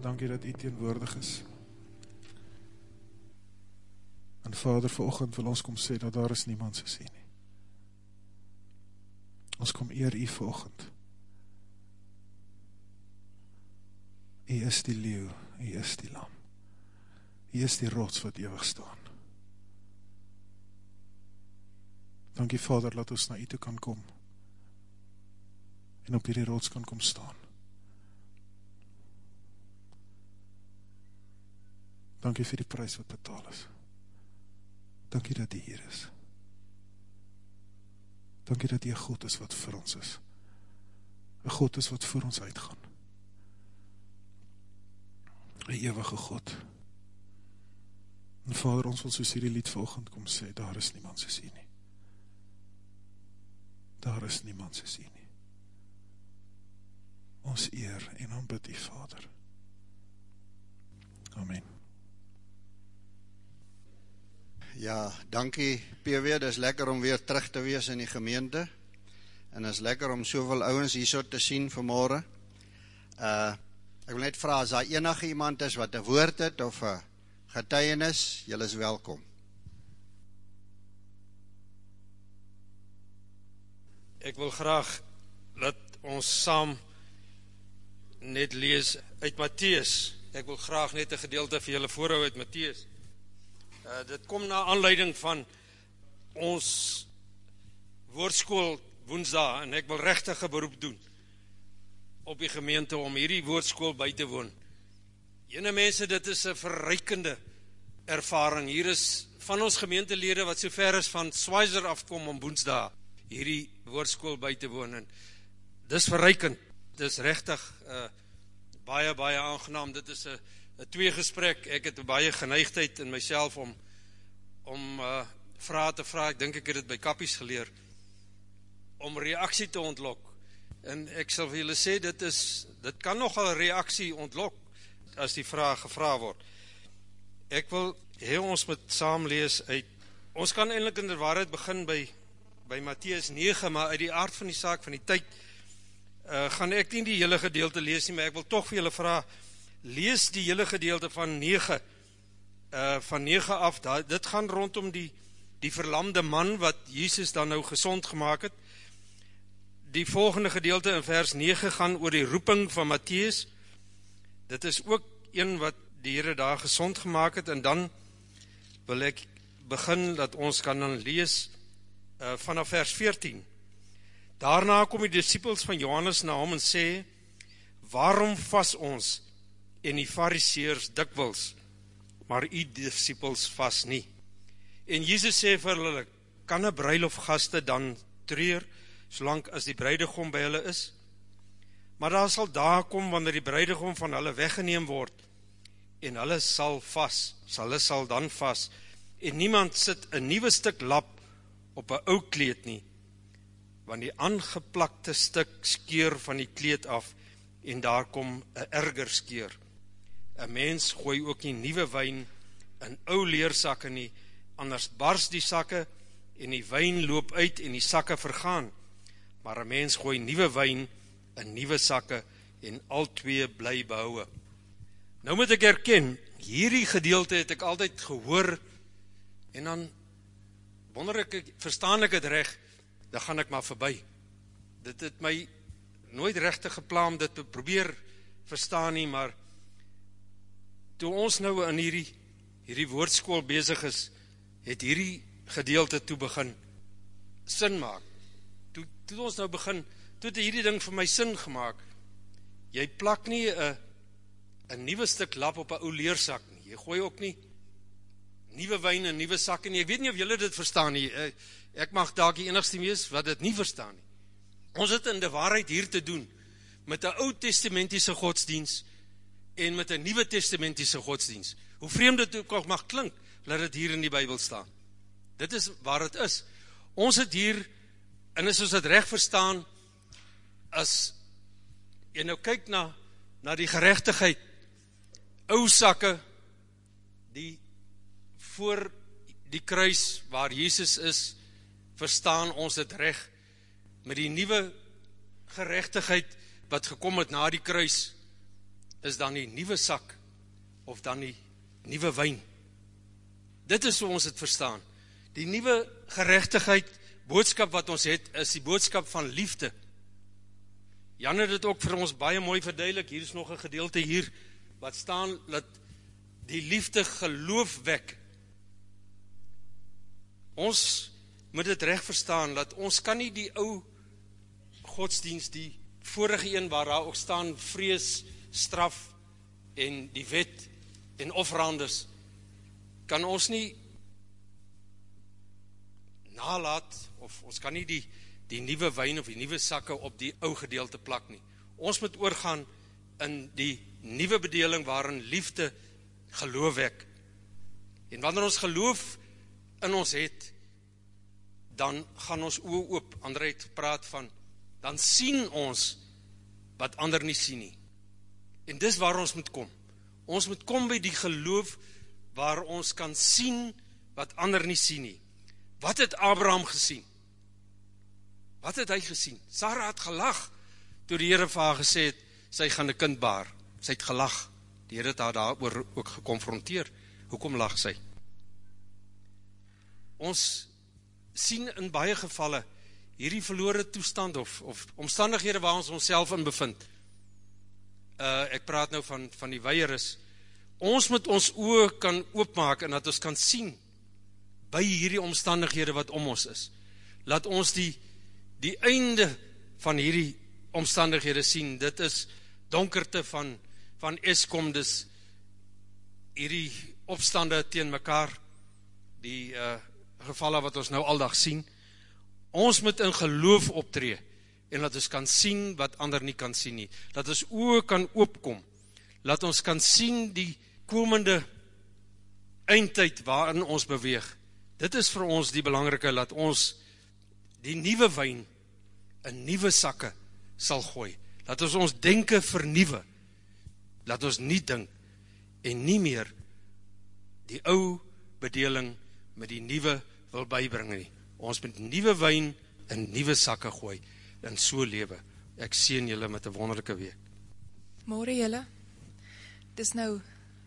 Dankie dat u teenwoordig is. En Vader, verochend wil ons kom sê dat daar is niemand so sê nie. Ons kom eer u verochend. U is die leeuw, u is die lam. U is die rots wat eeuwig staan. Dankie Vader, laat ons na u toe kan kom en op hierdie rots kan kom staan. Dankie vir die prijs wat betaal is. Dankie dat die hier is. Dankie dat die God is wat vir ons is. Een God is wat vir ons uitgaan. Een eeuwige God. En Vader, ons wil soos hierdie lied volgend kom sê, daar is niemand soos hier nie. Daar is niemand soos hier nie. Ons eer en aanbid die Vader. Amen. Ja, dankie PW, dit is lekker om weer terug te wees in die gemeente. En is lekker om soveel ouens hierso te sien vanmôre. Uh ek wil net vra as daar enige iemand is wat 'n woord het of 'n getuienis, julle is welkom. Ek wil graag dat ons saam net lees uit Matteus. Ek wil graag net 'n gedeelte vir julle voorhou uit Matteus. Uh, dit kom na aanleiding van ons woordskool woensdag en ek wil regtig 'n beroep doen op die gemeente om hierdie woordskool by te woon. Ene mense, dit is 'n verrykende ervaring. Hier is van ons gemeentelede wat so ver is van Swizer afkom om woensdag hierdie woordskool by te woon en dis verrykend. Dis regtig 'n uh, baie baie aangenaam. Dit is 'n 'n twee gesprek. Ek het baie geneigtheid in myself om om uh vrae te vra. Ek dink ek het dit by Kappies geleer om reaksie te ontlok. En ek sal vir julle sê dit is dit kan nogal reaksie ontlok as die vraag gevra word. Ek wil hê ons moet saam lees uit ons kan eintlik in waarheid begin by by Matteus 9, maar uit die aard van die saak van die tyd uh gaan ek nie die hele gedeelte lees nie, maar ek wil tog vir julle vra lees die hele gedeelte van 9 uh van 9 af. Da, dit gaan rondom die die verlamde man wat Jesus dan nou gesond gemaak het. Die volgende gedeelte in vers 9 gaan oor die roeping van Matteus. Dit is ook een wat die Here daar gesond gemaak het. En dan wil ek begin dat ons kan dan lees uh vanaf vers 14 daarna kom die disippels van Johannes na hom en sê waarom vas ons en die fariseërs dikwels, maar u disciples vas nie. En Jesus sê vir hulle, kan 'n bruilof gaste dan treur solank as die bruidegom by hulle is? Maar daar sal dae kom wanneer die bruidegom van hulle weggeneem word en hulle sal vas, sal hulle sal dan vas en niemand sit 'n nuwe stuk lap op 'n ou kleed nie want die aangeplakte stuk skeur van die kleed af en daar kom 'n erger skeur. 'n mens gooi ook nie nuwe wyn in ou leersakke nie, anders bars die sakke en die wyn loop uit en die sakke vergaan. Maar 'n mens gooi nuwe wyn in nuwe sakke en al twee bly behoue. Nou moet ek erken, hierdie gedeelte het ek altyd gehoor en dan wonder ek verstaan ek dit reg, dan gaan ek maar verby. Dit het my nooit regtig geplan dit te probeer verstaan nie, maar toe ons nou in hierdie hierdie woordskool besig is, het hierdie gedeelte toe begin sin maak. Toe toe ons nou begin, toe het hierdie ding vir my sin gemaak. Jy plak nie 'n 'n nuwe stuk lap op 'n ou leersak nie. Jy gooi ook nie nuwe wyn in nuwe sakke nie. Ek weet nie of julle dit verstaan nie. Eh, ek mag dalk die enigste wees wat dit nie verstaan nie. Ons het in die waarheid hier te doen met 'n Ou Testamentiese godsdiens en met 'n Nuwe Testamentiese godsdiens. Hoe vreemd dit ook mag klink, laat dit hier in die Bybel staan. Dit is waar dit is. Ons het hier en as ons dit reg verstaan as jy nou kyk na na die geregtigheid ou sakke die voor die kruis waar Jesus is verstaan ons dit reg met die nuwe geregtigheid wat gekom het na die kruis is dan die nuwe sak of dan die nuwe wyn. Dit is hoe ons dit verstaan. Die nuwe geregtigheid boodskap wat ons het is die boodskap van liefde. Jan het dit ook vir ons baie mooi verduidelik. Hier is nog 'n gedeelte hier wat staan dat die liefde geloof wek. Ons moet dit reg verstaan dat ons kan nie die ou godsdienst die vorige een waar daar ook staan vrees, straf en die wet en offerandes kan ons nie nalat of ons kan nie die die nuwe wyn of die nuwe sakke op die ou gedeelte plak nie. Ons moet oorgaan in die nuwe bedeling waarin liefde geloof wek. En wanneer ons geloof in ons het, dan gaan ons oë oop. Andre het gepraat van dan sien ons wat ander nie sien nie. En dis waar ons moet kom. Ons moet kom by die geloof waar ons kan sien wat ander nie sien nie. Wat het Abraham gesien? Wat het hy gesien? Sarah het gelag toe die Here vir haar gesê het sy gaan 'n kind baar. Sy het gelag. Die Here het haar daaroor ook gekonfronteer. Hoekom lag sy? Ons sien in baie gevalle hierdie verlore toestand of of omstandighede waar ons onsself in bevind. Uh ek praat nou van van die weieres. Ons moet ons oë kan oopmaak en dat ons kan sien by hierdie omstandighede wat om ons is. Laat ons die die einde van hierdie omstandighede sien. Dit is donkerte van van Eskom dis hierdie opstande teen mekaar die uh gevalle wat ons nou aldag sien. Ons moet in geloof optree en laat ons kan sien wat ander nie kan sien nie. Dat ons oë kan oopkom. Laat ons kan sien die komende eindtyd waarin ons beweeg. Dit is vir ons die belangrike dat ons die nuwe wyn in nuwe sakke sal gooi. Laat ons ons denke vernuwe. Laat ons nie dink en nie meer die ou bedeling met die nuwe wil bybring nie. Ons moet nuwe wyn in nuwe sakke gooi in so lewe. Ek seën julle met 'n wonderlike week. Môre julle. Dis nou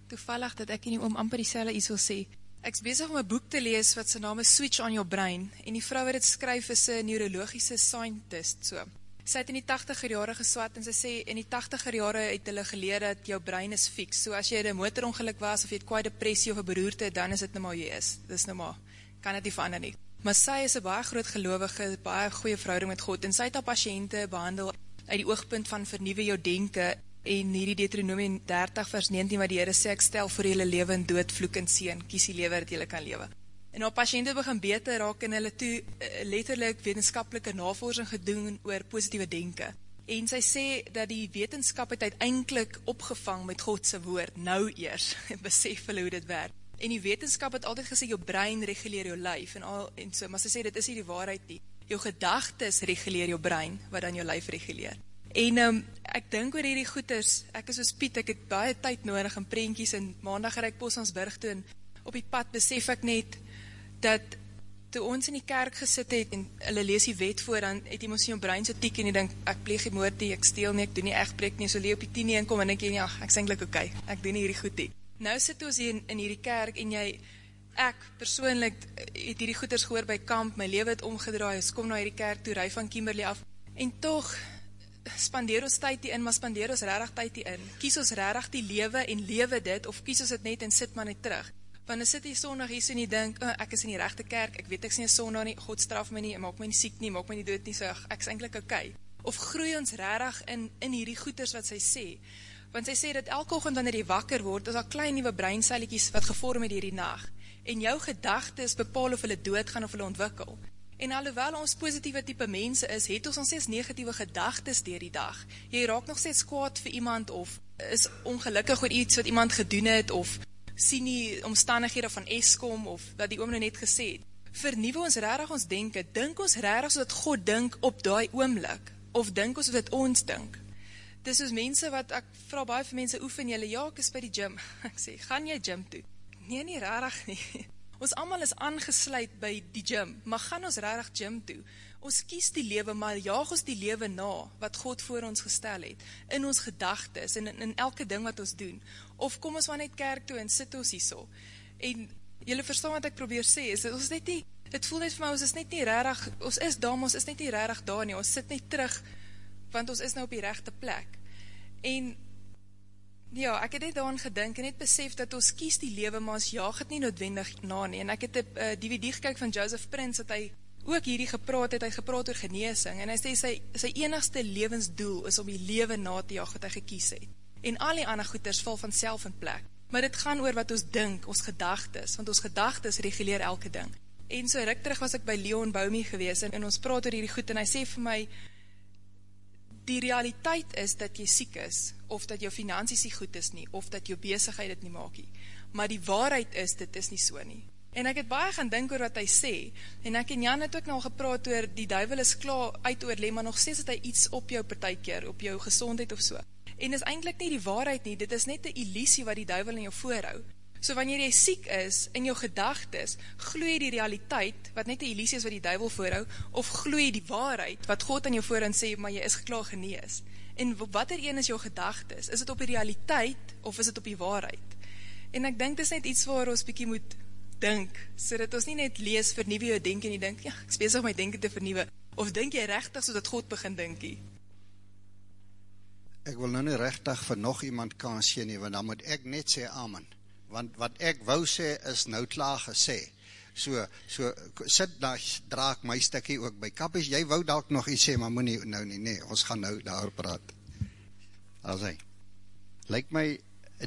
toevallig dat ek nie om amper dieselfde iets wil sê. Ek's besig om 'n boek te lees wat se naam is Switch on Your Brain en die vrou wat dit skryf is 'n neurologiese scientist so. Sy het in die 80er jare geswat en sy sê in die 80er jare het hulle geleer dat jou brein is fiks. So as jy 'n motorongeluk was of jy het kwai depressie of 'n beroerte, dan is dit nou maar jy is. Dis nou maar kan dit nie verander nie. Maar sy is 'n baie groot gelowige, baie goeie verhouding met God en sy het haar pasiënte behandel uit die oogpunt van vernuwe jou denke en hierdie Deuteronomium 30 vers 19 wat die Here sê ek stel vir julle lewe en dood vloek en seën. Kies die lewe dat julle kan lewe. En haar pasiënte begin beter raak en hulle toe uh, letterlik wetenskaplike navorsing gedoen oor positiewe denke. En sy sê dat die wetenskap het uiteindelik opgevang met God se woord. Nou eers besef hulle hoe dit werk en die wetenskap het altyd gesê jou brein reguleer jou lyf. En al en so maar sy sê dit is nie die waarheid nie. Jou gedagtes reguleer jou brein wat dan jou lyf reguleer. En um, ek dink oor hierdie goeters, ek is so Piet, ek het baie tyd nodig in prentjies en maandag het ek Bosmansburg toe en op die pad besef ek net dat toe ons in die kerk gesit het en hulle lees die wet voor, dan het iemand sien jou brein so tiek en jy denk, ek pleeg moord nie, ek steel nie, ek doen nie echt breek nie, so lee op die tien en kom en ek denk, ja, ek is eindelijk oké, okay, ek doen nie hierdie goed nie. Nou sit ons hier in, in hierdie kerk en jy, ek persoonlik het hierdie goeders gehoor by kamp, my leven het omgedraai, ons kom na hierdie kerk toe, rui van Kimberley af, en toch, spandeer ons tyd die in, maar spandeer ons rarig tyd die in. Kies ons rarig die lewe en lewe dit, of kies ons het net en sit maar net terug. Want dan sit die sondag hier so en die dink, oh, ek is in die rechte kerk, ek weet ek is nie sondag nie, God straf my nie, maak my nie siek nie, maak my nie dood nie, so ek is eindelijk. Okay. Of groei ons rarig in, in hierdie goeders wat sy sê. Want sy sê dat elke oogend wanneer jy wakker word, is al klein nieuwe breinselletjies wat gevorm het hierdie nacht. En jou gedagtes bepaal of hulle doodgaan of hulle ontwikkel. En alhoewel ons positieve type mense is, het ons ons steeds negatieve gedagtes dier die dag. Jy raak nog steeds kwaad vir iemand of is ongelukkig oor iets wat iemand gedoen het of sien die omstandighede van Eskom of wat die oom nou net gesê het. Vernieuwe ons rarig ons denken, dink ons rarig so dat God dink op die oomlik of dink ons wat ons dink. Dis soos mense wat, ek vraag baie vir mense oefen, jylle, ja, ek is by die gym. Ek sê, gaan jy gym toe? Nee, nie rarig nie. Ons allemaal is aangesluit by die gym, maar gaan ons rarig gym toe? Ons kies die lewe, maar jaag ons die lewe na, wat God voor ons gestel het, in ons gedagtes, en in, in elke ding wat ons doen. Of kom ons maar net kerk toe en sit ons hier so. En jylle verstaan wat ek probeer sê, is ons net nie, het voel net vir my, ons is net nie rarig, ons is daar, ons is net nie rarig daar nie, ons sit net terug, want ons is nou op die rechte plek. En Ja, ek het net daaraan gedink en net besef dat ons kies die lewe, maar ons jaag het nie noodwendig na nie. En ek het 'n uh, DVD gekyk van Joseph Prince dat hy ook hierdie gepraat het, hy gepraat oor genesing en hy sê sy sy enigste lewensdoel is om die lewe na te jaag wat hy gekies het. En al die ander goeders val van self in plek. Maar dit gaan oor wat ons dink, ons gedagtes, want ons gedagtes reguleer elke ding. En so ruk terug was ek by Leon Boumie gewees en, en ons praat oor hierdie goed en hy sê vir my die realiteit is dat jy siek is, of dat jou finansies nie goed is nie, of dat jou bezigheid het nie maak nie. Maar die waarheid is, dit is nie so nie. En ek het baie gaan dink oor wat hy sê, en ek en Jan het ook nou gepraat oor, die duivel is klaar uit oorleem, maar nog steeds het hy iets op jou partijkeer, op jou gezondheid of so. En is eindelijk nie die waarheid nie, dit is net die illusie wat die duivel in jou voorhoud. So wanneer jy siek is in jou gedagtes, gloei die realiteit, wat net die illusie is wat die duivel voorhou, of gloei die waarheid, wat God aan jou voorhand sê, maar jy is geklaar genees. En wat er een is jou gedagtes? Is het op die realiteit, of is het op die waarheid? En ek denk, dit is net iets waar ons bykie moet dink, so dat ons nie net lees vernieuwe jou denk, en jy denk, ja, ek is bezig my denken te vernieuwe, of denk jy rechtig, so dat God begin denkie? Ek wil nou nie rechtig vir nog iemand kan sê nie, want dan moet ek net sê, amen want wat ek wou sê is nou klaar gesê. So, so, sit daar, draak my stikkie ook by kappies, jy wou dalk nog iets sê, maar moet nie, nou nie, nee, ons gaan nou daar praat. As hy, lyk my,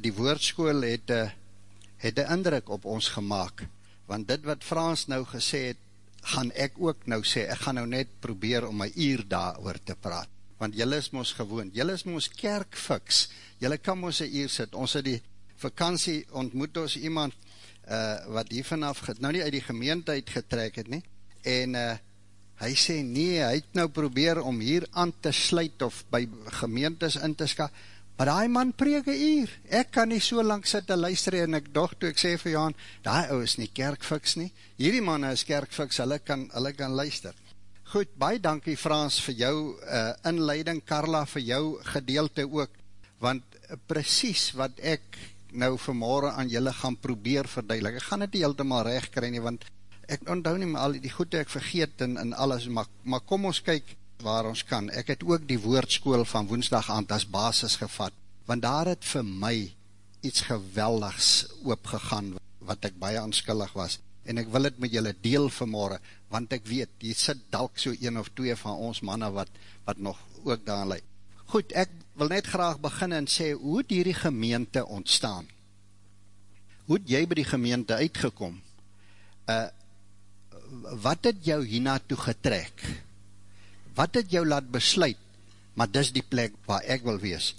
die woordskool het, eh, het een indruk op ons gemaakt, want dit wat Frans nou gesê het, gaan ek ook nou sê, ek gaan nou net probeer om my uur daar oor te praat, want jylle is ons gewoon, jylle is ons kerkfiks, jylle kan ons een uur sit, ons het die vakantie ontmoet ons iemand uh, wat hier vanaf, nou nie uit die gemeente uitgetrek het nie, en uh, hy sê nee, hy het nou probeer om hier aan te sluit of by gemeentes in te ska, maar die man preek een uur, ek kan nie so lang sit te luister en ek doch toe ek sê vir Johan, die ou is nie kerkfiks nie, hierdie man is kerkfiks, hulle kan, hulle kan luister. Goed, baie dankie Frans vir jou uh, inleiding, Carla vir jou gedeelte ook, want uh, precies wat ek nou vanmorgen aan julle gaan probeer verduidelik. Ek gaan het nie heeltemaal recht kry nie, want ek onthou nie, maar al die goede ek vergeet en, en alles, maar, maar kom ons kyk waar ons kan. Ek het ook die woordskool van woensdag aan as basis gevat, want daar het vir my iets geweldigs oopgegaan, wat ek baie aanskillig was, en ek wil het met julle deel vanmorgen, want ek weet, die sit dalk so een of twee van ons manne, wat, wat nog ook daar leid. Goed, ek wil net graag begin en sê, hoe het hierdie gemeente ontstaan? Hoe het jy by die gemeente uitgekom? Uh, wat het jou hierna toe getrek? Wat het jou laat besluit, maar dis die plek waar ek wil wees?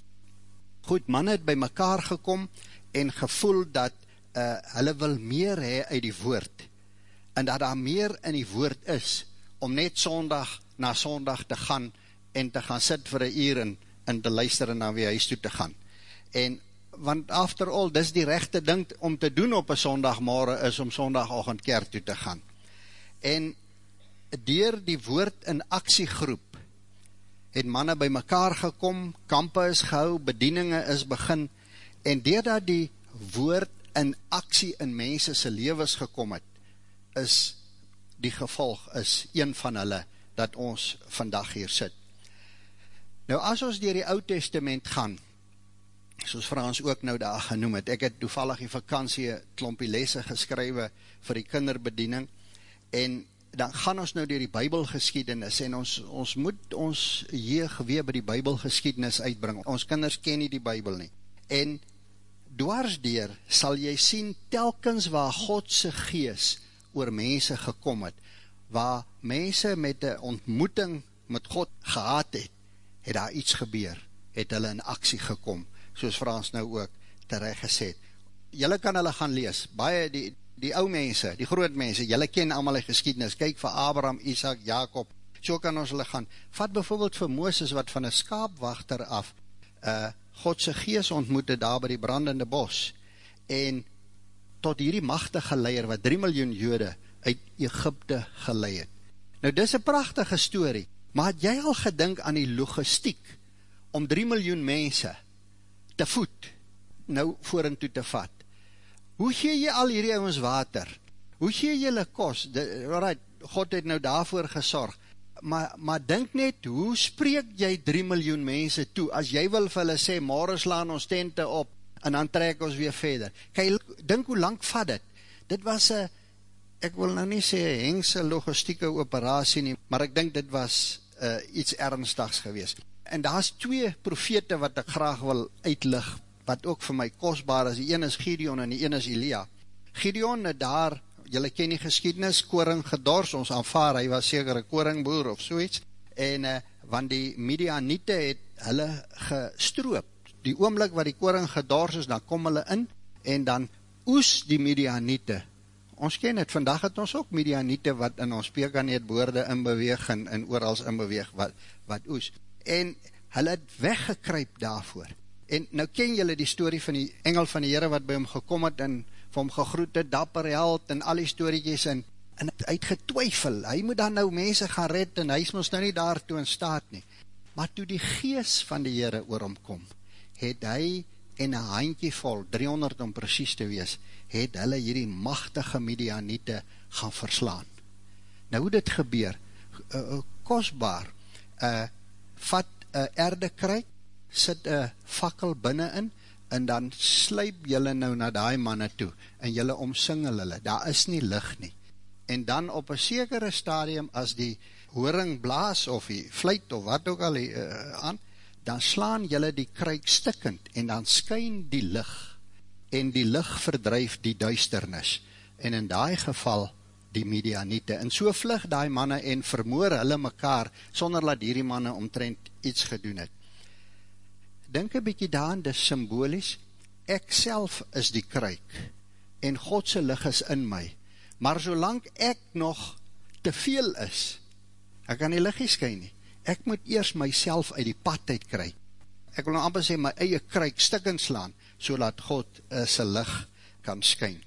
Goed, man het by mekaar gekom en gevoel dat uh, hulle wil meer hee uit die woord en dat daar meer in die woord is om net sondag na sondag te gaan en te gaan sit vir een uur en, en te luister en na weer huis toe te gaan. En, want after all, dis die rechte ding om te doen op een sondagmorgen is om sondagochtend kerk toe te gaan. En, dier die woord in actiegroep, het manne by mekaar gekom, kampe is gehou, bedieninge is begin, en doordat die woord in actie in mensese levens gekom het, is die gevolg, is een van hulle, dat ons vandag hier sit. Nou as ons dier die oud testament gaan, soos Frans ook nou daar genoem het, ek het toevallig die vakantie klompie lesse geskrywe vir die kinderbediening, en dan gaan ons nou dier die bybelgeschiedenis, en ons, ons moet ons hier gewee by die bybelgeschiedenis uitbring, ons kinders ken nie die bybel nie, en dwarsdeer sal jy sien telkens waar Godse gees oor mense gekom het, waar mense met die ontmoeting met God gehad het, het daar iets gebeur, het hulle in aksie gekom, soos Frans nou ook terecht gesê. Julle kan hulle gaan lees, baie die, die ou mense, die groot mense, julle ken allemaal die geschiedenis, kyk vir Abraham, Isaac, Jacob, so kan ons hulle gaan. Vat bijvoorbeeld vir Mooses wat van een skaapwachter af, uh, Godse gees ontmoette daar by die brandende bos, en tot hierdie machtige leier, wat 3 miljoen jode uit Egypte geleid het. Nou, dis een prachtige story, maar het jy al gedink aan die logistiek, om 3 miljoen mense te voet, nou voor en toe te vat? Hoe gee jy al hierdie ouwens water? Hoe gee jy hulle kos? God het nou daarvoor gesorg, maar, maar denk net, hoe spreek jy 3 miljoen mense toe, as jy wil vir hulle sê, morgen slaan ons tente op, en dan trek ons weer verder. Kijk, denk hoe lang vat dit? Dit was een, ek wil nou nie sê, hengse logistieke operatie nie, maar ek denk dit was uh, iets ernstigs gewees. En daar is twee profete wat ek graag wil uitlig, wat ook vir my kostbaar is, die een is Gideon en die een is Elia. Gideon het daar, jylle ken die geschiedenis, koring gedors, ons aanvaar, hy was seker een koringboer of soeits, en uh, want die Midianite het hulle gestroop, die oomlik wat die koring gedors is, dan kom hulle in, en dan oes die Midianite. Ons ken het, vandag het ons ook Midianite wat in ons pekaneet boorde inbeweeg en, en oorals inbeweeg wat, wat oes. En hulle het weggekryp daarvoor. En nou ken julle die story van die engel van die Heere wat by hom gekom het en vir hom gegroet het, dapper held en al die storykies en, en het uitgetwyfel. Hy moet dan nou mense gaan red en hy is ons nou nie daartoe in staat nie. Maar toe die gees van die Heere oor hom kom, het hy en een handje vol, 300 om precies te wees, het hulle hierdie machtige Midianite gaan verslaan. Nou hoe dit gebeur, uh, uh, kostbaar, uh, vat uh, erde kruik, sit een fakkel binnenin, en dan sluip jylle nou na die manne toe, en jylle omsingel hulle, daar is nie licht nie. En dan op een sekere stadium, as die horing blaas, of die fluit, of wat ook al uh, aan, dan slaan jylle die kruik stikkend, en dan skyn die licht, en die licht verdrijf die duisternis, en in die geval die medianiete, en so vlug die manne en vermoor hulle mekaar, sonder dat hierdie manne omtrent iets gedoen het. Denk een bykie daan, dis symbolisch, ek self is die kruik, en Godse licht is in my, maar solang ek nog te veel is, ek kan die licht nie skyn nie, ek moet eers myself uit die pad uitkry. Ek wil nou amper sê, my eie kruik stikken slaan, so dat God uh, sy licht kan skyn.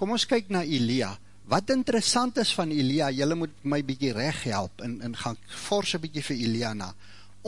Kom ons kyk na Elia. Wat interessant is van Elia, jylle moet my bykie recht help, en, en gaan forse bykie vir Elia na.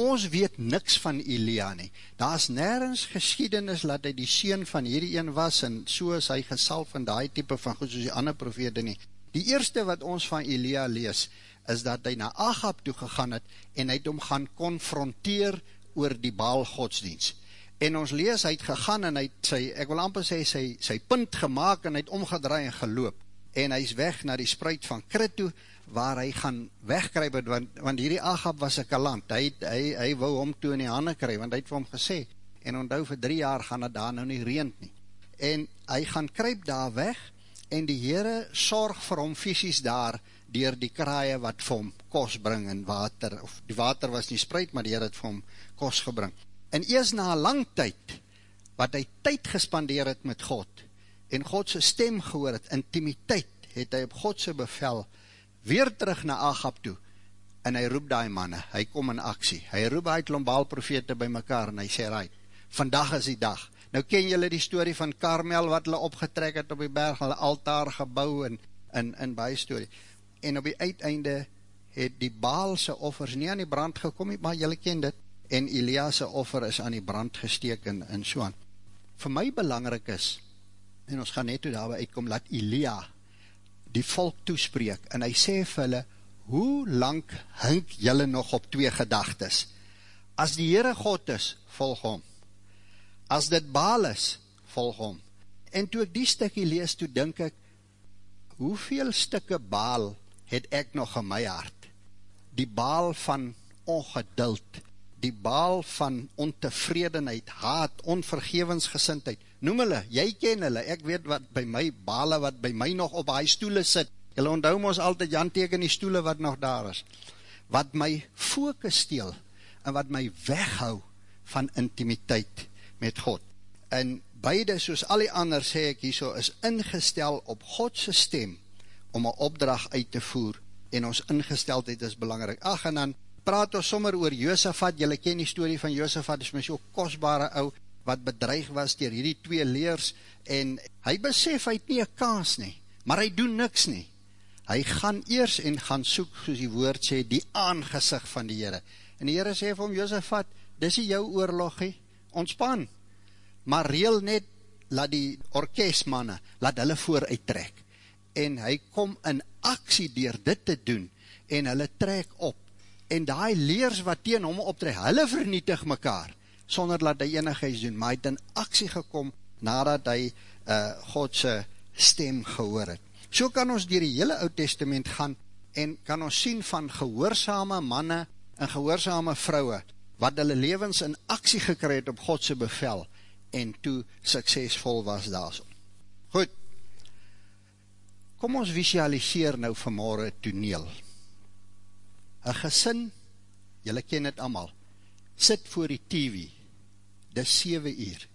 Ons weet niks van Elia nie. Daar is nergens geschiedenis dat hy die sien van hierdie een was, en so is hy gesal van die type van goed, soos die ander profete nie. Die eerste wat ons van Elia lees, is dat hy na Agab toe gegaan het en hy het hom gaan konfronteer oor die baal godsdienst. En ons lees, hy het gegaan en hy het sy, ek wil amper sê, sy, sy punt gemaakt en hy het omgedraai en geloop. En hy is weg na die spruit van Krit toe, waar hy gaan wegkryp het, want, want hierdie Agab was een kalant. Hy, hy, hy wou hom toe in die handen kry, want hy het vir hom gesê, en onthou vir drie jaar gaan het daar nou nie reend nie. En hy gaan kryp daar weg, en die Heere sorg vir hom fysisk daar, dier die kraaie wat vir hom kos bring en water, of die water was nie spruit, maar die Heer het vir hom kos gebring. En eers na lang tyd, wat hy tyd gespandeer het met God, en Godse stem gehoor het, intimiteit, het hy op Godse bevel, weer terug na Agap toe, en hy roep die manne, hy kom in aksie, hy roep uit lombaalprofete by mekaar, en hy sê, right, vandag is die dag, nou ken julle die story van Karmel, wat hulle opgetrek het op die berg, hulle altaar gebouw, en, en, en baie story, en op die uiteinde het die Baalse offers nie aan die brand gekom, maar jylle ken dit, en Eliase offer is aan die brand gesteek en, en so aan. Voor my belangrijk is, en ons gaan net toe daarby uitkom, laat Elia die volk toespreek, en hy sê vir hulle, hoe lang hink jylle nog op twee gedagtes? As die Heere God is, volg hom. As dit Baal is, volg hom. En toe ek die stikkie lees, toe denk ek, hoeveel stikke Baal het ek nog in my hart. Die baal van ongeduld, die baal van ontevredenheid, haat, onvergevensgesintheid, noem hulle, jy ken hulle, ek weet wat by my bale, wat by my nog op hy stoele sit, julle onthou ons altyd, Jan teken die stoele wat nog daar is, wat my focus steel, en wat my weghou van intimiteit met God. En beide, soos al die ander, sê ek hier so, is ingestel op Godse stem, om een opdracht uit te voer, en ons ingesteldheid is belangrijk. Ach, en dan praat ons sommer oor Josefat, jylle ken die story van Josefat, is my so kostbare ou, wat bedreig was dier hierdie twee leers, en hy besef hy het nie een kaas nie, maar hy doen niks nie. Hy gaan eers en gaan soek, soos die woord sê, die aangezig van die Heere. En die Heere sê vir hom, Josefat, dis die jou oorlogie, ontspan, maar reel net, laat die orkestmanne, laat hulle vooruit trek. En hy kom in aksie dier dit te doen, en hulle trek op, en die leers wat teen hom optrek, hulle vernietig mekaar, sonder dat hy enig iets doen, maar hy het in aksie gekom, nadat hy uh, Godse stem gehoor het. So kan ons dier die hele oud testament gaan, en kan ons sien van gehoorzame manne, en gehoorzame vrouwe, wat hulle levens in aksie gekry het op Godse bevel, en toe suksesvol was daar so. Kom ons visualiseer nou vanmorgen toneel. Een gesin, jylle ken het allemaal, sit voor die TV, dis 7 uur.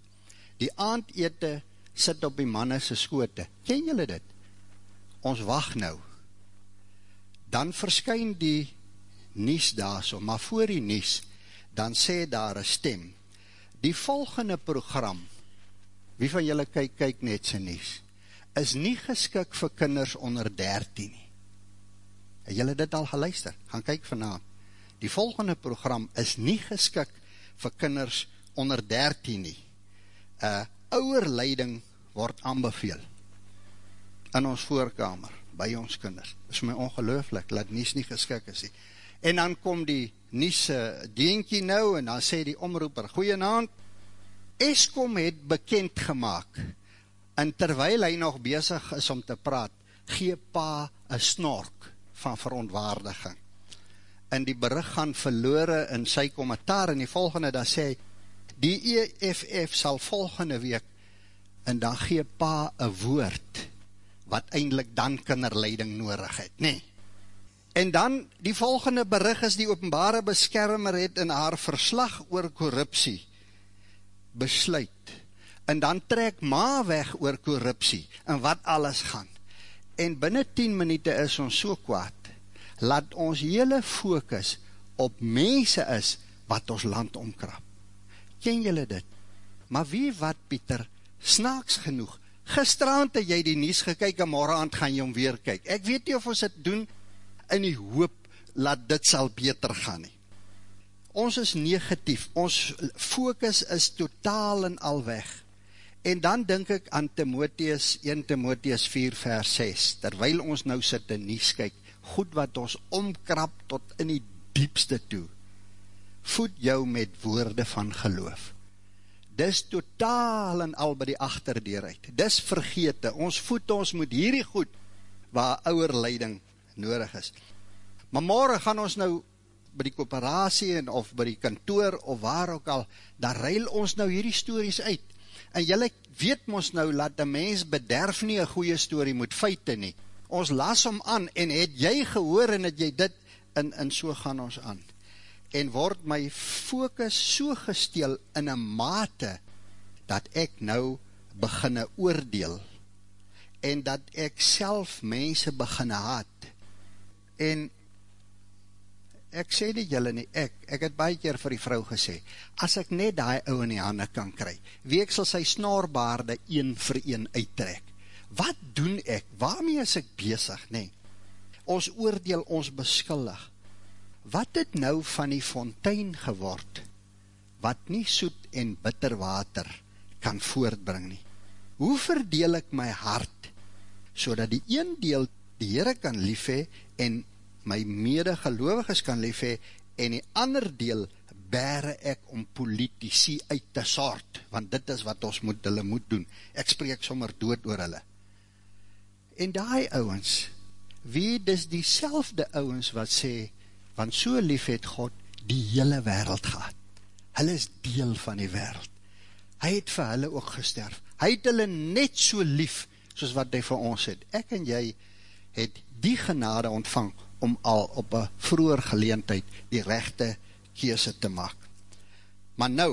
Die aandete sit op die mannese skoote. Ken jylle dit? Ons wacht nou. Dan verskyn die nies daar so, maar voor die nies, dan sê daar een stem, die volgende program, wie van julle kyk, kyk net sy nies, is nie geskik vir kinders onder 13 nie. Het julle dit al geluister? Gaan kyk vanavond. Die volgende program is nie geskik vir kinders onder 13 nie. Uh, ouwerleiding word aanbeveel in ons voorkamer, by ons kinders. Dit is my ongelooflik, laat nies nie geskik is nie. En dan kom die nies dienkie nou, en dan sê die omroeper, goeienaand, Eskom het bekend gemaakt, en terwijl hy nog bezig is om te praat, gee pa een snork van verontwaardiging. En die bericht gaan verloore in sy kommentaar, en die volgende, dan sê, die EFF sal volgende week, en dan gee pa een woord, wat eindelijk dan kinderleiding nodig het, nee. En dan, die volgende bericht is die openbare beskermer het in haar verslag oor korruptie, besluit, en dan trek ma weg oor korruptie, en wat alles gaan. En binnen 10 minuut is ons so kwaad, laat ons hele focus op mense is, wat ons land omkrap. Ken jylle dit? Maar wie wat, Pieter, snaaks genoeg, gisteravond het jy die nies gekyk, en morgenavond gaan jy om weer kyk. Ek weet nie of ons het doen, in die hoop, laat dit sal beter gaan nie ons is negatief, ons focus is totaal en al weg. En dan denk ek aan Timotheus, 1 Timotheus 4 vers 6, terwyl ons nou sit en nies kyk, goed wat ons omkrap tot in die diepste toe, voed jou met woorde van geloof. Dis totaal en al by die achterdeur uit, dis vergete, ons voed ons moet hierdie goed, waar ouwerleiding nodig is. Maar morgen gaan ons nou by die kooperatie en of by die kantoor of waar ook al, daar ruil ons nou hierdie stories uit. En jylle weet ons nou, laat die mens bederf nie een goeie story moet feite nie. Ons las om aan en het jy gehoor en het jy dit en, en so gaan ons aan. En word my focus so gesteel in een mate dat ek nou beginne oordeel en dat ek self mense beginne haat. En ek sê nie jylle nie, ek, ek het baie keer vir die vrou gesê, as ek net die ou in die hande kan kry, wie ek sal sy snorbaarde een vir een uittrek, wat doen ek, waarmee is ek bezig, nee, ons oordeel ons beskuldig, wat het nou van die fontein geword, wat nie soet en bitter water kan voortbring nie, hoe verdeel ek my hart, so dat die een deel die Heere kan lief hee, en my mede geloviges kan lief hee, en die ander deel bere ek om politici uit te sort, want dit is wat ons moet, hulle moet doen. Ek spreek sommer dood oor hulle. En die ouwens, wie dis die selfde ouwens wat sê, want so lief het God die hele wereld gehad. Hulle is deel van die wereld. Hy het vir hulle ook gesterf. Hy het hulle net so lief, soos wat hy vir ons het. Ek en jy het die genade ontvang, om al op een vroeger geleentheid die rechte keese te maak. Maar nou,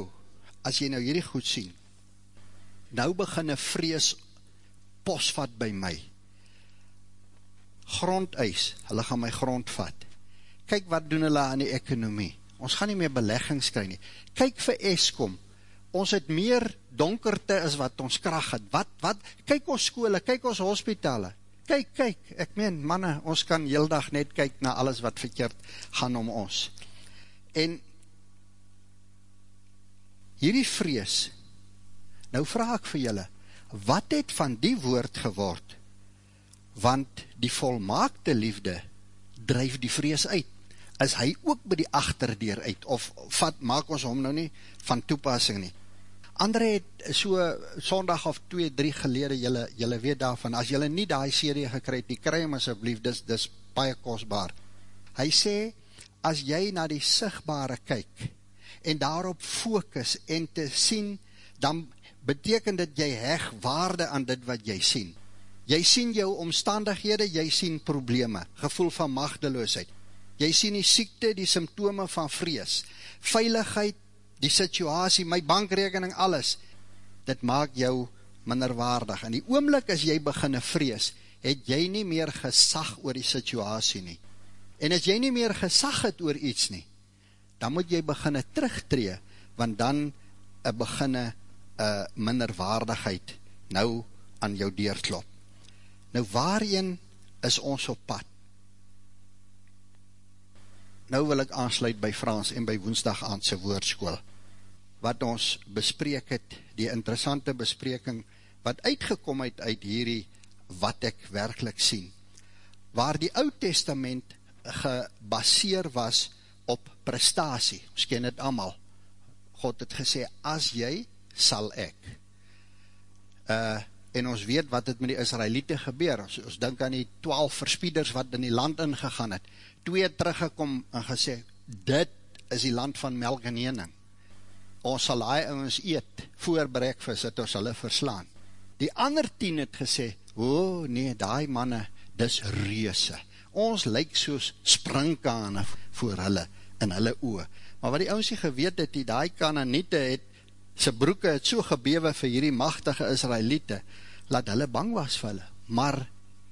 as jy nou hierdie goed sien, nou begin een vrees posvat by my. Grondeis, hulle gaan my grond vat. Kyk wat doen hulle aan die ekonomie. Ons gaan nie meer beleggings kry nie. Kyk vir Eskom, ons het meer donkerte as wat ons kracht het. Wat, wat, kyk ons skole, kyk ons hospitale, kyk, kyk, ek meen, manne, ons kan heel dag net kyk na alles wat verkeerd gaan om ons. En, hierdie vrees, nou vraag ek vir julle, wat het van die woord geword, want die volmaakte liefde drijf die vrees uit, is hy ook by die achterdeur uit, of vat, maak ons hom nou nie van toepassing nie, Andre het so sondag of 2, 3 gelede, jylle, jylle weet daarvan, as jylle nie die serie gekryd, die kry hem asjeblief, dis, dis baie kostbaar. Hy sê, as jy na die sigbare kyk, en daarop focus, en te sien, dan beteken dit jy heg waarde aan dit wat jy sien. Jy sien jou omstandighede, jy sien probleme, gevoel van machteloosheid. Jy sien die siekte, die symptome van vrees, veiligheid, die situasie, my bankrekening, alles, dit maak jou minderwaardig. En die oomlik as jy beginne vrees, het jy nie meer gesag oor die situasie nie. En as jy nie meer gesag het oor iets nie, dan moet jy beginne terugtree, want dan uh, beginne uh, minderwaardigheid nou aan jou deurklop. Nou waarin is ons op pad? Nou wil ek aansluit by Frans en by woensdag aandse woordskool wat ons bespreek het, die interessante bespreking, wat uitgekom het uit hierdie, wat ek werkelijk sien, waar die oud testament gebaseer was op prestatie, ons ken het allemaal, God het gesê, as jy, sal ek, uh, en ons weet wat het met die Israelite gebeur, ons, ons denk aan die twaalf verspieders wat in die land ingegaan het, twee teruggekom en gesê, dit is die land van melk en hening, ons sal hy ons eet, voor breakfast het ons hulle verslaan. Die ander tien het gesê, o oh, nee, die manne, dis reuse. Ons lyk soos springkane voor hulle, in hulle oe. Maar wat die ons nie geweet het, die die kananiete het, sy broeke het so gebewe vir hierdie machtige Israelite, laat hulle bang was vir hulle. Maar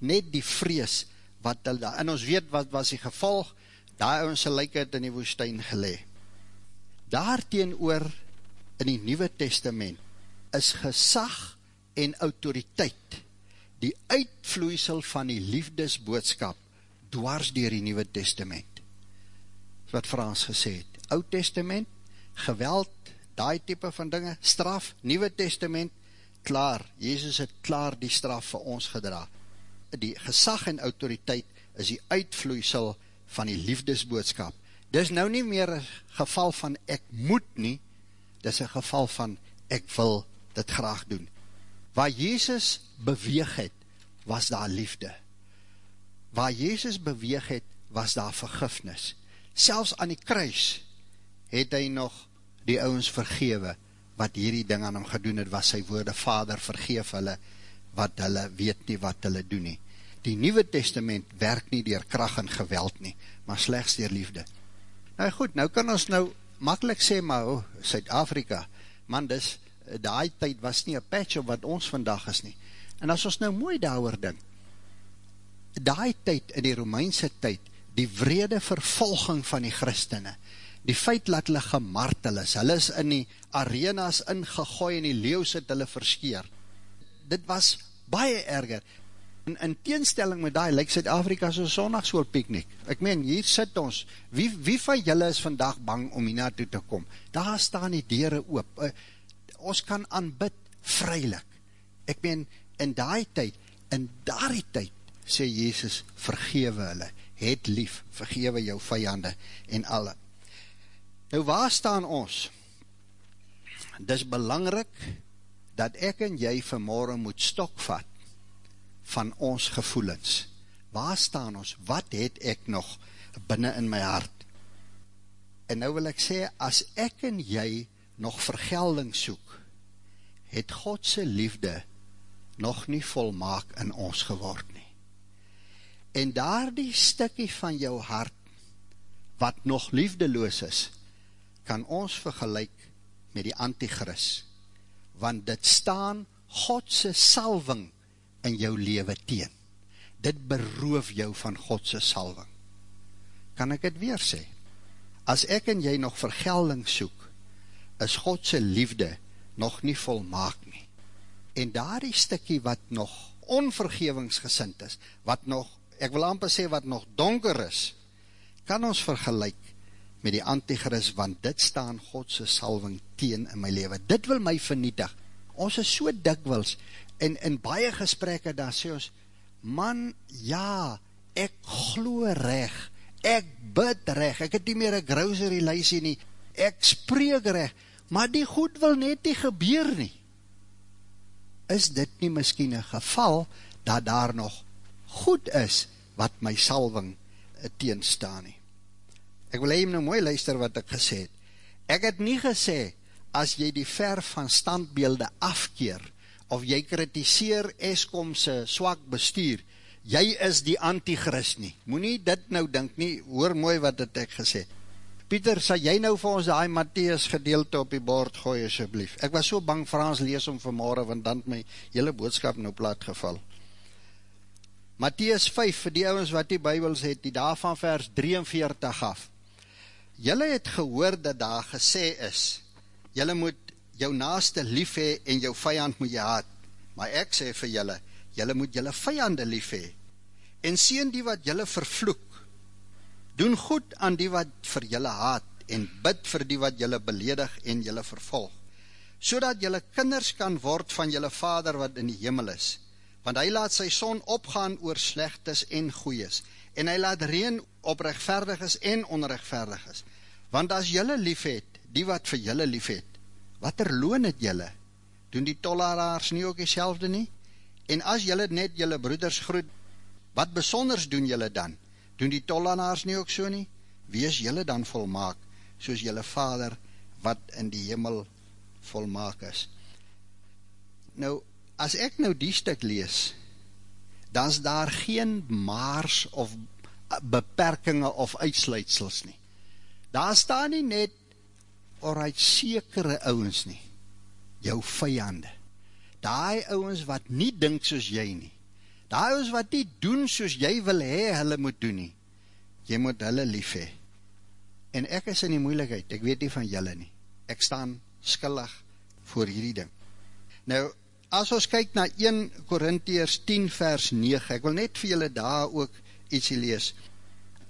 net die vrees, wat hulle, en ons weet wat was die gevolg, die ons lyk het in die woestijn gelee. Daarteen oor in die Nieuwe Testament is gesag en autoriteit die uitvloeisel van die liefdesboodskap dwars dier die Nieuwe Testament. Wat Frans gesê het, Oud Testament, geweld, die type van dinge, straf, Nieuwe Testament, klaar, Jezus het klaar die straf vir ons gedra. Die gesag en autoriteit is die uitvloeisel van die liefdesboodskap. Dis nou nie meer geval van ek moet nie, dis een geval van, ek wil dit graag doen. Waar Jezus beweeg het, was daar liefde. Waar Jezus beweeg het, was daar vergifnis. Selfs aan die kruis, het hy nog die ouwens vergewe, wat hierdie ding aan hom gedoen het, was sy woorde, Vader, vergeef hulle, wat hulle weet nie, wat hulle doen nie. Die Nieuwe Testament werk nie dier kracht en geweld nie, maar slechts dier liefde. Nou goed, nou kan ons nou makkelijk sê, maar, oh, Suid-Afrika, man, dis, die tyd was nie een patch op wat ons vandag is nie. En as ons nou mooi daar ding, die tyd, in die Romeinse tyd, die vrede vervolging van die christene, die feit dat hulle gemartel is, hulle is in die arenas ingegooi en die leeuws het hulle verskeer. Dit was baie erger, In, in teenstelling met die, lyk Zuid-Afrika so sondagschool piknik. Ek meen, hier sit ons, wie, wie van julle is vandag bang om hier naartoe te kom? Daar staan die dere oop. Uh, ons kan aanbid vrylik. Ek meen, in die tyd, in daardie tyd, sê Jezus, vergewe hulle, het lief, vergewe jou vijande en alle. Nou waar staan ons? Dis belangrik, dat ek en jy vanmorgen moet stokvat, van ons gevoelens. Waar staan ons? Wat het ek nog binnen in my hart? En nou wil ek sê, as ek en jy nog vergelding soek, het Godse liefde nog nie volmaak in ons geword nie. En daar die stikkie van jou hart, wat nog liefdeloos is, kan ons vergelijk met die antichris, want dit staan Godse salving in jou leven teen. Dit beroof jou van Godse salving. Kan ek het weer sê? As ek en jy nog vergelding soek, is Godse liefde nog nie volmaak nie. En daar die stikkie wat nog onvergevingsgesind is, wat nog, ek wil amper sê, wat nog donker is, kan ons vergelijk met die antichrist, want dit staan Godse salving teen in my leven. Dit wil my vernietig. Ons is so dikwils, en in baie gesprekke daar sê ons, man, ja, ek glo reg, ek bid reg, ek het nie meer een grocery lysie nie, ek spreek reg, maar die goed wil net nie gebeur nie. Is dit nie miskien een geval, dat daar nog goed is, wat my salving eh, teenstaan nie. Ek wil hy nou mooi luister wat ek gesê het. Ek het nie gesê, as jy die verf van standbeelde afkeer, of jy kritiseer Eskomse swak bestuur, jy is die antichrist nie. Moe nie dit nou dink nie, hoor mooi wat het ek gesê. Pieter, sal jy nou vir ons die Matthäus gedeelte op die bord gooi, asjeblief? Ek was so bang Frans lees om vanmorgen, want dan my hele boodskap nou plat geval. Matthäus 5, vir die ouwens wat die bybels het, die daarvan vers 43 af. Julle het gehoor dat daar gesê is, julle moet jou naaste lief hee en jou vijand moet jy haat. Maar ek sê vir julle, julle moet julle vijande lief hee. En sien die wat julle vervloek. Doen goed aan die wat vir julle haat en bid vir die wat julle beledig en julle vervolg. So dat julle kinders kan word van julle vader wat in die hemel is. Want hy laat sy son opgaan oor slechtes en goeies. En hy laat reen op rechtverdiges en onrechtverdiges. Want as julle lief het, die wat vir julle lief het, wat er loon het jylle? Doen die tolleraars nie ook die nie? En as jylle net jylle broeders groet, wat besonders doen jylle dan? Doen die tolleraars nie ook so nie? Wees jylle dan volmaak, soos jylle vader, wat in die hemel volmaak is. Nou, as ek nou die stuk lees, dan is daar geen maars of beperkinge of uitsluitsels nie. Daar staan nie net alright, sekere ouwens nie, jou vijande, daai ouwens wat nie dink soos jy nie, daai ouwens wat nie doen soos jy wil hee, hulle moet doen nie, jy moet hulle lief hee, en ek is in die moeilikheid, ek weet nie van julle nie, ek staan skillig voor hierdie ding. Nou, as ons kyk na 1 Korintiërs 10 vers 9, ek wil net vir julle daar ook ietsie lees,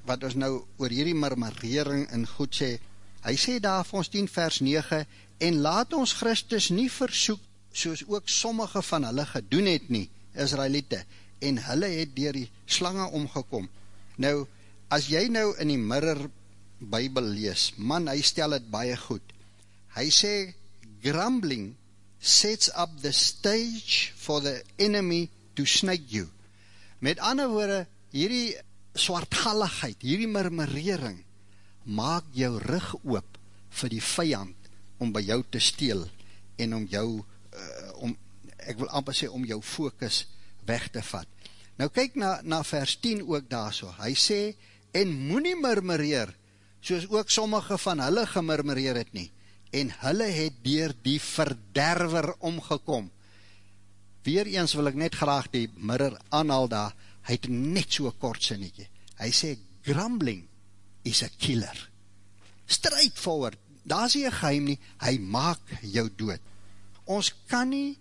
wat ons nou oor hierdie murmurering in goed sê, Hy sê daar vir ons 10 vers 9, en laat ons Christus nie versoek, soos ook sommige van hulle gedoen het nie, Israelite, en hulle het dier die slange omgekom. Nou, as jy nou in die mirror bybel lees, man, hy stel het baie goed. Hy sê, grumbling sets up the stage for the enemy to snake you. Met ander woorde, hierdie swartgalligheid, hierdie murmurering, maak jou rug oop vir die vijand om by jou te steel en om jou, uh, om, ek wil amper sê, om jou focus weg te vat. Nou kyk na, na vers 10 ook daar so, hy sê, en moet nie murmureer, soos ook sommige van hulle gemurmureer het nie, en hulle het dier die verderwer omgekom. Weereens wil ek net graag die mirror aanhaal daar, hy het net so kort sinnetje, hy sê, grumbling, is a killer. Strijd forward, daar is nie een geheim nie, hy maak jou dood. Ons kan nie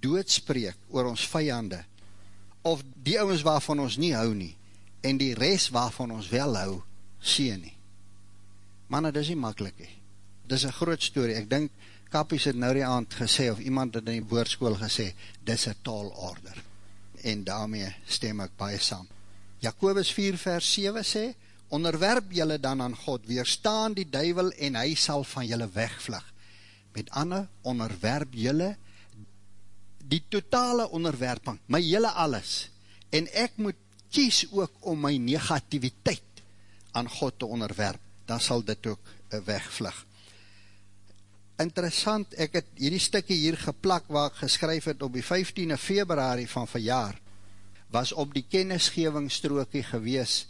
doodspreek oor ons vijande, of die ouwens waarvan ons nie hou nie, en die rest waarvan ons wel hou, sê nie. Manne, dit is nie makkelijk nie. Dit is een groot story. Ek denk, Kapies het nou die aand gesê, of iemand het in die woordskoel gesê, dit is een tall order. En daarmee stem ek baie saam. Jacobus 4 vers 7 sê, onderwerp jylle dan aan God, weerstaan die duivel en hy sal van jylle wegvlug. Met ander, onderwerp jylle die totale onderwerping, my jylle alles, en ek moet kies ook om my negativiteit aan God te onderwerp, dan sal dit ook eh, wegvlug. Interessant, ek het hierdie stikkie hier geplak waar ek geskryf het op die 15e februari van verjaar, was op die kennisgevingstrookie gewees,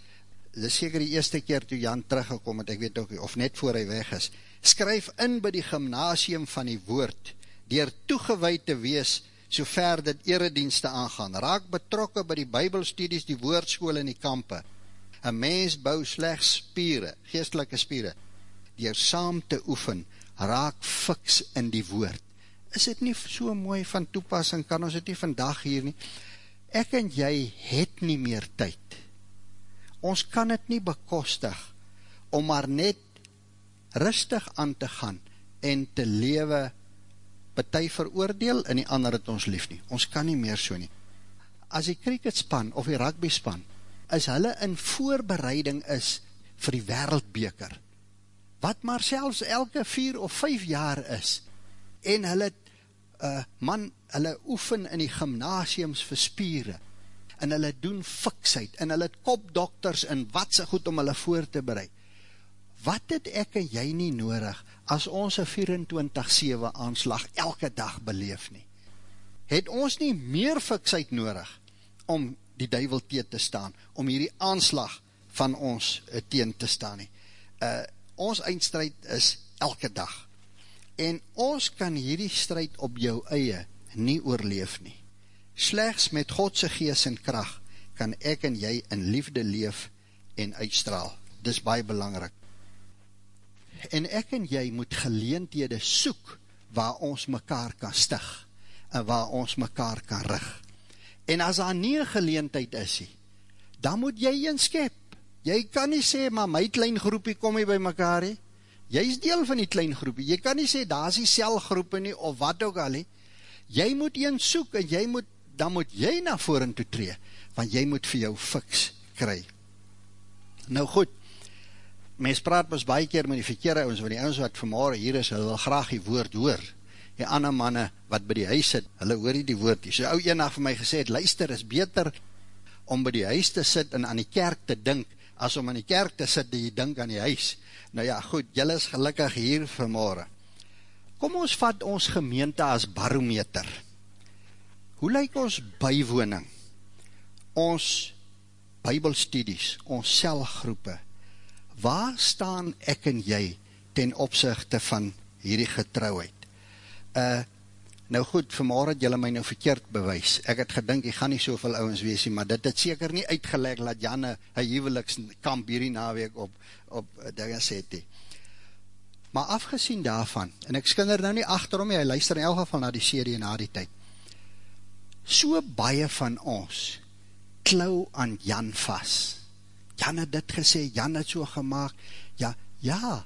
dit is seker die eerste keer toe Jan teruggekom het, ek weet ook, of net voor hy weg is, skryf in by die gymnasium van die woord, dier toegeweid te wees, so ver dit eredienste aangaan, raak betrokke by die bybelstudies, die woordskool en die kampe, een mens bou slechts spieren, geestelike spieren, dier saam te oefen, raak fiks in die woord, is dit nie so mooi van toepassing, kan ons dit nie vandag hier nie, ek en jy het nie meer tyd, ons kan het nie bekostig, om maar net rustig aan te gaan, en te lewe, partij veroordeel, en die ander het ons lief nie, ons kan nie meer so nie, as die cricketspan, of die rugbyspan, is hulle in voorbereiding is, vir die wereldbeker, wat maar selfs elke vier of vijf jaar is, en hulle, uh, man, hulle oefen in die gymnasiums vir spieren, en hulle doen fiksheid, en hulle kopdokters, en wat se goed om hulle voor te bereid. Wat het ek en jy nie nodig, as ons een 24-7 aanslag elke dag beleef nie? Het ons nie meer fiksheid nodig, om die duivel te te staan, om hierdie aanslag van ons uh, teen te staan nie? Uh, ons eindstrijd is elke dag, en ons kan hierdie strijd op jou eie nie oorleef nie. Slechts met Godse gees en kracht kan ek en jy in liefde leef en uitstraal. Dis baie belangrik. En ek en jy moet geleentede soek waar ons mekaar kan stig en waar ons mekaar kan rig. En as daar nie een geleentheid is, dan moet jy een skep. Jy kan nie sê, maar my klein groepie kom hier by mekaar he. Jy is deel van die klein groepie. Jy kan nie sê, daar is die selgroepen nie, of wat ook al he. Jy moet een soek, en jy moet, dan moet jy na voren toe tree, want jy moet vir jou fiks kry. Nou goed, mens praat ons baie keer met die verkeerde ons, want die ons wat vanmorgen hier is, hulle wil graag die woord hoor. Die ander manne wat by die huis sit, hulle hoor nie die woord. Die so ou eenag vir my gesê het, luister, is beter om by die huis te sit en aan die kerk te dink, as om aan die kerk te sit die dink aan die huis. Nou ja, goed, jylle is gelukkig hier vanmorgen. Kom ons vat ons gemeente as barometer. Hoe lyk ons bywoning? Ons bybelstudies, ons selgroepe. Waar staan ek en jy ten opzichte van hierdie getrouheid? Uh, Nou goed, vanmorgen het jylle my nou verkeerd bewys. Ek het gedink, ek gaan nie soveel ouwens wees, maar dit het seker nie uitgeleg, laat Janne een huwelikskamp hierdie naweek op, op eh, dinge sê die. Maar afgezien daarvan, en ek skinder nou nie achterom, hy luister in elk geval na die serie na die tyd, so baie van ons, klauw aan Jan vast. Jan het dit gesê, Jan het so gemaakt, ja, ja,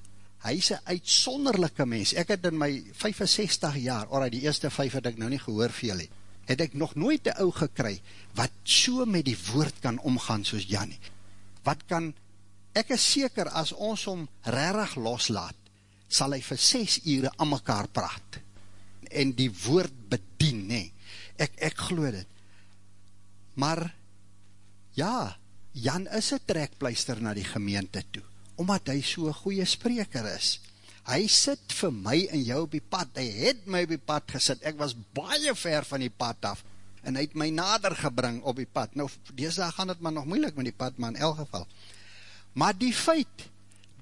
hy is een uitsonderlijke mens, ek het in my 65 jaar, oor die eerste 5 het ek nou nie gehoor veel het, het ek nog nooit die ou gekry, wat so met die woord kan omgaan soos Jannie, wat kan, ek is seker as ons om rarig loslaat, sal hy vir 6 ure aan mekaar praat, en die woord bedien, nee. ek, ek glo dit, maar, ja, Jan is een trekpleister na die gemeente toe, omdat hy so goeie spreker is. Hy sit vir my en jou op die pad, hy het my op die pad gesit, ek was baie ver van die pad af, en hy het my nader gebring op die pad. Nou, deesdaag gaan het maar nog moeilik met die pad, maar in elk geval. Maar die feit,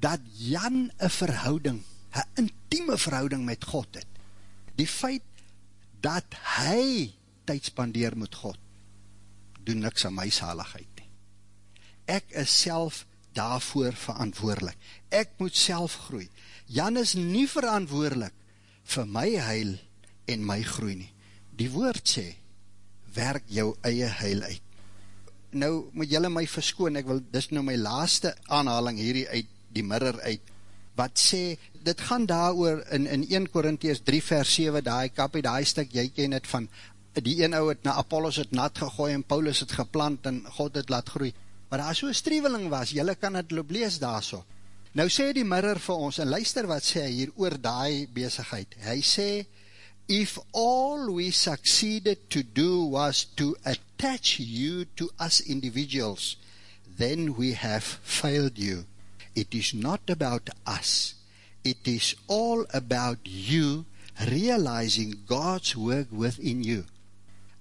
dat Jan een verhouding, een intieme verhouding met God het, die feit, dat hy tyd spandeer met God, doen niks aan my saligheid nie. Ek is self daarvoor verantwoordelik. Ek moet self groei. Jan is nie verantwoordelik vir my heil en my groei nie. Die woord sê, werk jou eie heil uit. Nou moet jylle my verskoon, ek wil, dis nou my laaste aanhaling hierdie uit, die mirror uit, wat sê, dit gaan daar oor in, in 1 Korinties 3 vers 7, die kapie, die stuk, jy ken het van, die een ou het na Apollos het nat gegooi, en Paulus het geplant, en God het laat groei, maar daar so strieveling was, jylle kan het loop lees daar so. Nou sê die mirror vir ons, en luister wat sê hier oor die bezigheid, hy sê, if all we succeeded to do was to attach you to us individuals, then we have failed you. It is not about us. It is all about you realizing God's work within you.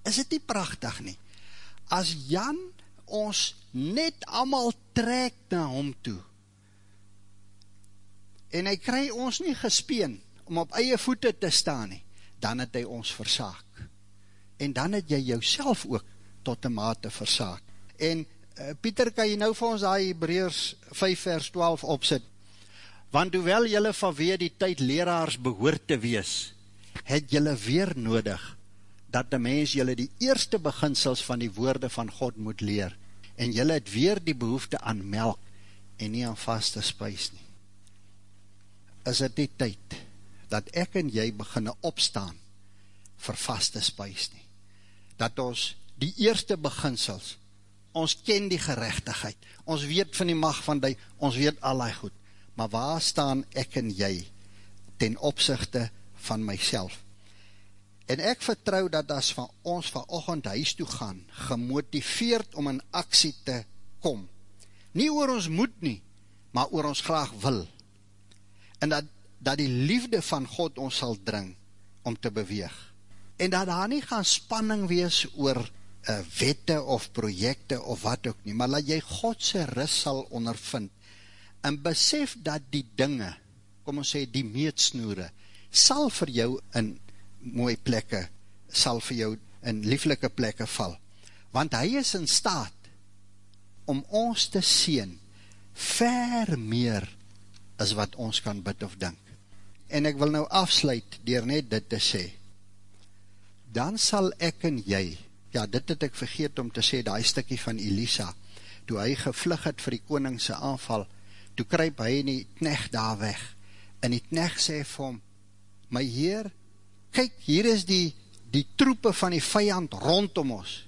Is dit nie prachtig nie? As Jan ons net allemaal trek na hom toe, en hy kry ons nie gespeen, om op eie voete te staan nie, dan het hy ons versaak. En dan het jy jouself ook tot die mate versaak. En uh, Pieter, kan jy nou vir ons die Hebreërs 5 vers 12 opzit? Want hoewel jylle vanweer die tyd leraars behoort te wees, het jylle weer nodig, dat die mens jylle die eerste beginsels van die woorde van God moet leer, en jylle het weer die behoefte aan melk, en nie aan vaste spuis nie. Is het die tyd, dat ek en jy beginne opstaan, vir vaste spuis nie. Dat ons die eerste beginsels, ons ken die gerechtigheid, ons weet van die mag van die, ons weet allai goed, maar waar staan ek en jy, ten opzichte van myself? En ek vertrou dat as van ons van ochend huis toe gaan, gemotiveerd om in aksie te kom. Nie oor ons moet nie, maar oor ons graag wil. En dat, dat die liefde van God ons sal dring om te beweeg. En dat daar nie gaan spanning wees oor uh, wette of projekte of wat ook nie, maar dat jy Godse ris sal ondervind. En besef dat die dinge, kom ons sê die meetsnoere, sal vir jou in mooie plekke, sal vir jou in lieflike plekke val. Want hy is in staat om ons te sien ver meer as wat ons kan bid of dink. En ek wil nou afsluit dier net dit te sê. Dan sal ek en jy, ja dit het ek vergeet om te sê, die stikkie van Elisa, toe hy gevlug het vir die koningse aanval, toe kryp hy in die knecht daar weg, en die knecht sê vir hom, my heer, kyk, hier is die, die troepe van die vijand rondom ons.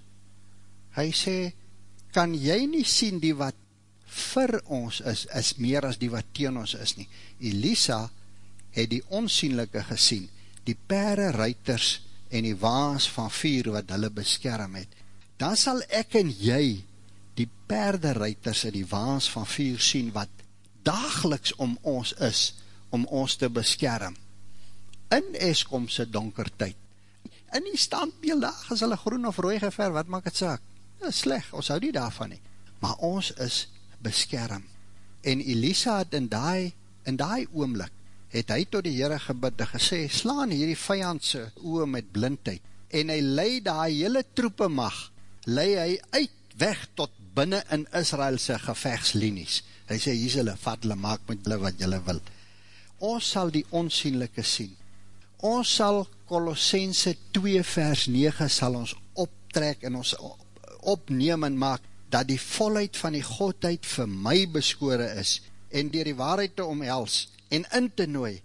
Hy sê, kan jy nie sien die wat vir ons is, is meer as die wat teen ons is nie. Elisa het die onsienlijke gesien, die pere ruiters en die waans van vuur wat hulle beskerm het. Dan sal ek en jy die perde ruiters en die waans van vuur sien wat dageliks om ons is, om ons te beskerm in Eskomse donker tyd. In die standbeeld daar is hulle groen of rooi gever, wat maak het saak? Dat is sleg, ons hou nie daarvan nie. Maar ons is beskerm. En Elisa het in die, in die oomlik, het hy tot die Heere gebid en gesê, slaan hierdie vijandse oe met blindheid. En hy leid die hele troepe mag, leid hy uit, weg tot binnen in Israelse gevechtslinies. Hy sê, hier sê hulle, vat hulle, maak met hulle wat julle wil. Ons sal die onsienlijke sien, ons sal Colossense 2 vers 9 sal ons optrek en ons opneem en maak, dat die volheid van die Godheid vir my beskore is, en dier die waarheid te omhels, en in te nooi,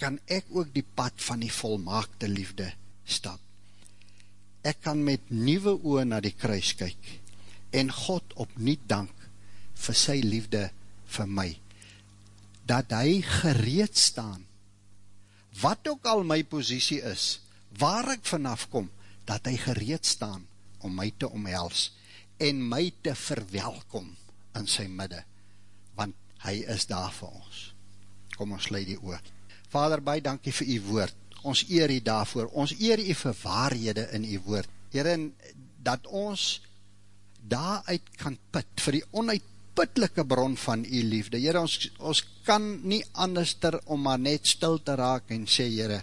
kan ek ook die pad van die volmaakte liefde stap. Ek kan met nieuwe oor na die kruis kyk, en God opnieuw dank vir sy liefde vir my, dat hy gereed staan, wat ook al my positie is, waar ek vanaf kom, dat hy gereed staan om my te omhels en my te verwelkom in sy midde, want hy is daar vir ons. Kom ons leid die oor. Vader, baie dankie vir die woord. Ons eer die daarvoor. Ons eer die vir waarhede in die woord. Heren, dat ons daaruit kan put, vir die onuit onputlike bron van u liefde. Heere, ons, ons kan nie anders ter om maar net stil te raak en sê, Heere,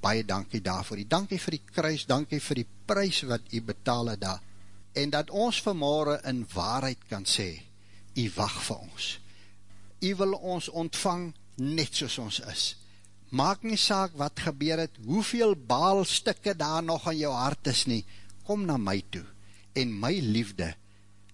baie dankie daarvoor. Dankie vir die kruis, dankie vir die prijs wat u betaal het daar. En dat ons vanmorgen in waarheid kan sê, u wacht vir ons. U wil ons ontvang net soos ons is. Maak nie saak wat gebeur het, hoeveel baalstukke daar nog in jou hart is nie, kom na my toe en my liefde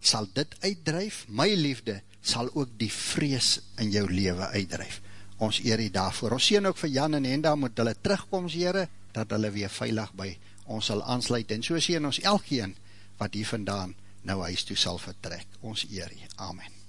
sal dit uitdrijf, my liefde sal ook die vrees in jou leven uitdrijf. Ons eer die daarvoor. Ons sien ook vir Jan en Henda, moet hulle terugkoms, heren, dat hulle weer veilig by ons sal aansluit. En so sien ons elkeen wat hier vandaan nou huis toe sal vertrek. Ons eer die. Amen.